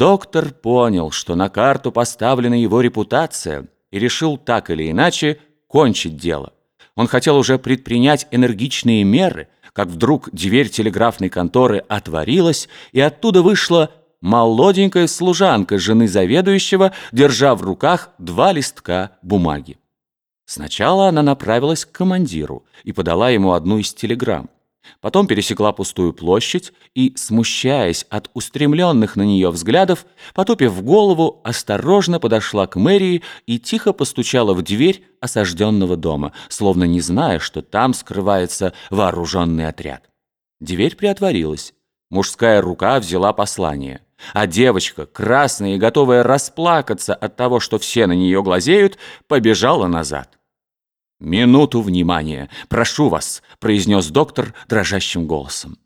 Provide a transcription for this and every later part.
Доктор понял, что на карту поставлена его репутация и решил так или иначе кончить дело. Он хотел уже предпринять энергичные меры, как вдруг дверь телеграфной конторы отворилась, и оттуда вышла молоденькая служанка жены заведующего, держа в руках два листка бумаги. Сначала она направилась к командиру и подала ему одну из телеграмм. Потом пересекла пустую площадь и, смущаясь от устремленных на нее взглядов, потупив голову, осторожно подошла к мэрии и тихо постучала в дверь осажденного дома, словно не зная, что там скрывается вооруженный отряд. Дверь приотворилась. Мужская рука взяла послание. А девочка, красная и готовая расплакаться от того, что все на нее глазеют, побежала назад. «Минуту внимания! Прошу вас!» — произнес доктор дрожащим голосом.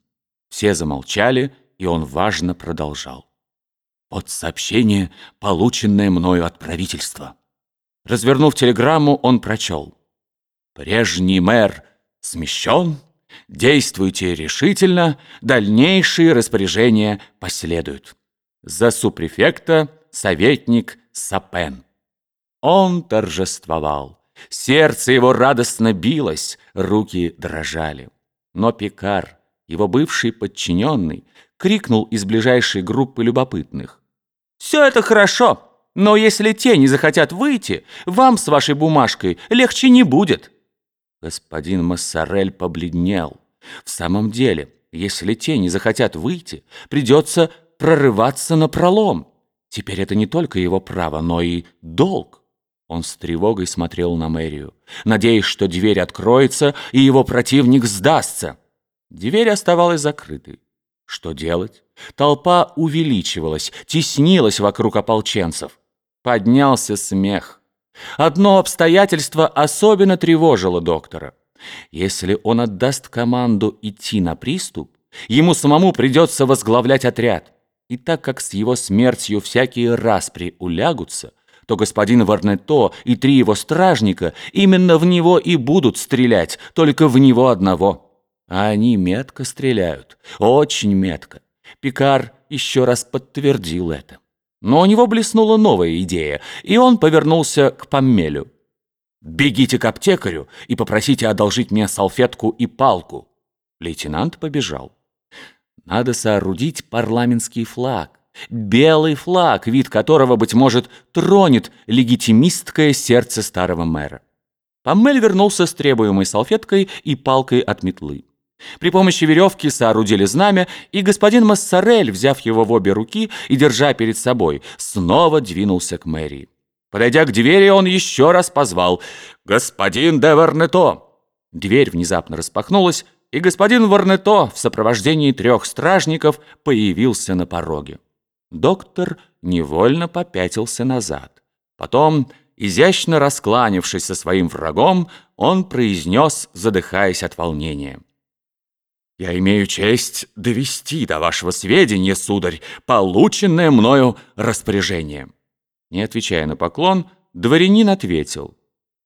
Все замолчали, и он важно продолжал. «Вот сообщение, полученное мною от правительства». Развернув телеграмму, он прочел. «Прежний мэр смещен, действуйте решительно, дальнейшие распоряжения последуют. За супрефекта советник Сапен». Он торжествовал. Сердце его радостно билось, руки дрожали. Но Пикар, его бывший подчиненный, крикнул из ближайшей группы любопытных. «Все это хорошо, но если те не захотят выйти, вам с вашей бумажкой легче не будет». Господин Массарель побледнел. В самом деле, если те не захотят выйти, придется прорываться на пролом. Теперь это не только его право, но и долг. Он с тревогой смотрел на мэрию, надеясь, что дверь откроется, и его противник сдастся. Дверь оставалась закрытой. Что делать? Толпа увеличивалась, теснилась вокруг ополченцев. Поднялся смех. Одно обстоятельство особенно тревожило доктора. Если он отдаст команду идти на приступ, ему самому придется возглавлять отряд. И так как с его смертью всякие распри улягутся, то господин Варнето и три его стражника именно в него и будут стрелять, только в него одного. А они метко стреляют, очень метко. Пикар еще раз подтвердил это. Но у него блеснула новая идея, и он повернулся к Паммелю. «Бегите к аптекарю и попросите одолжить мне салфетку и палку». Лейтенант побежал. «Надо соорудить парламентский флаг. Белый флаг, вид которого, быть может, тронет легитимистское сердце старого мэра. Паммель вернулся с требуемой салфеткой и палкой от метлы. При помощи веревки соорудили знамя, и господин Массарель, взяв его в обе руки и держа перед собой, снова двинулся к мэрии. Подойдя к двери, он еще раз позвал «Господин де Варнето!». Дверь внезапно распахнулась, и господин Варнето в сопровождении трех стражников появился на пороге. Доктор невольно попятился назад. Потом, изящно раскланившись со своим врагом, он произнес, задыхаясь от волнения. «Я имею честь довести до вашего сведения, сударь, полученное мною распоряжение». Не отвечая на поклон, дворянин ответил.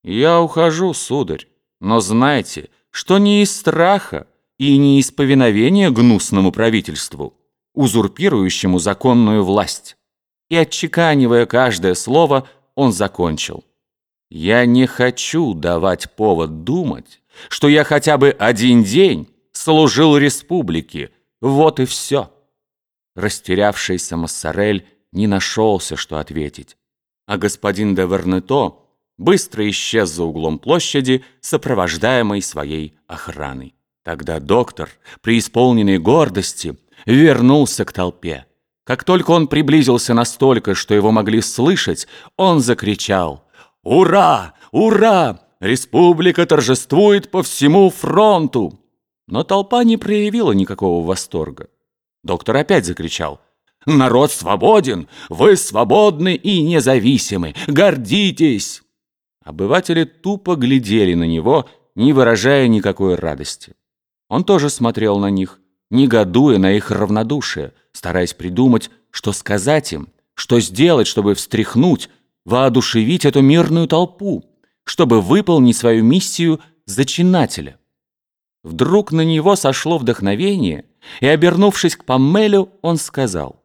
«Я ухожу, сударь, но знайте, что не из страха и не из повиновения гнусному правительству, узурпирующему законную власть. И отчеканивая каждое слово, он закончил. «Я не хочу давать повод думать, что я хотя бы один день служил республике. Вот и все». Растерявшийся Массарель не нашелся, что ответить. А господин де Вернето быстро исчез за углом площади, сопровождаемый своей охраной. Тогда доктор, преисполненный гордости, вернулся к толпе. Как только он приблизился настолько, что его могли слышать, он закричал «Ура! Ура! Республика торжествует по всему фронту!» Но толпа не проявила никакого восторга. Доктор опять закричал «Народ свободен! Вы свободны и независимы! Гордитесь!» Обыватели тупо глядели на него, не выражая никакой радости. Он тоже смотрел на них – негодуя на их равнодушие, стараясь придумать, что сказать им, что сделать, чтобы встряхнуть, воодушевить эту мирную толпу, чтобы выполнить свою миссию зачинателя. Вдруг на него сошло вдохновение, и, обернувшись к Паммелю, он сказал,